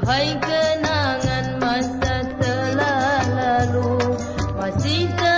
Hai kenangan masa telah lalu Masih ter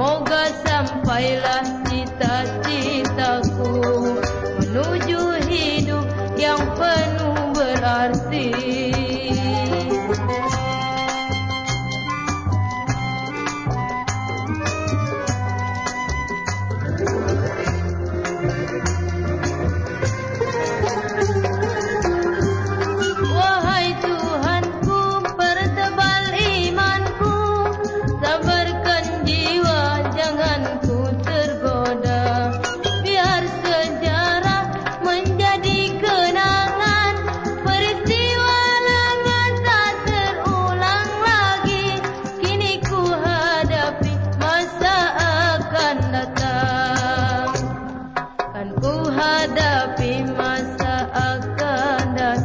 Semoga sampailah cita-citaku Menuju hidup yang penuh berarti.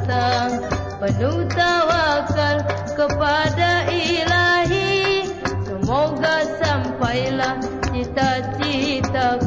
datang penuh tawakal kepada Ilahi. Semoga sampailah cita-citaku.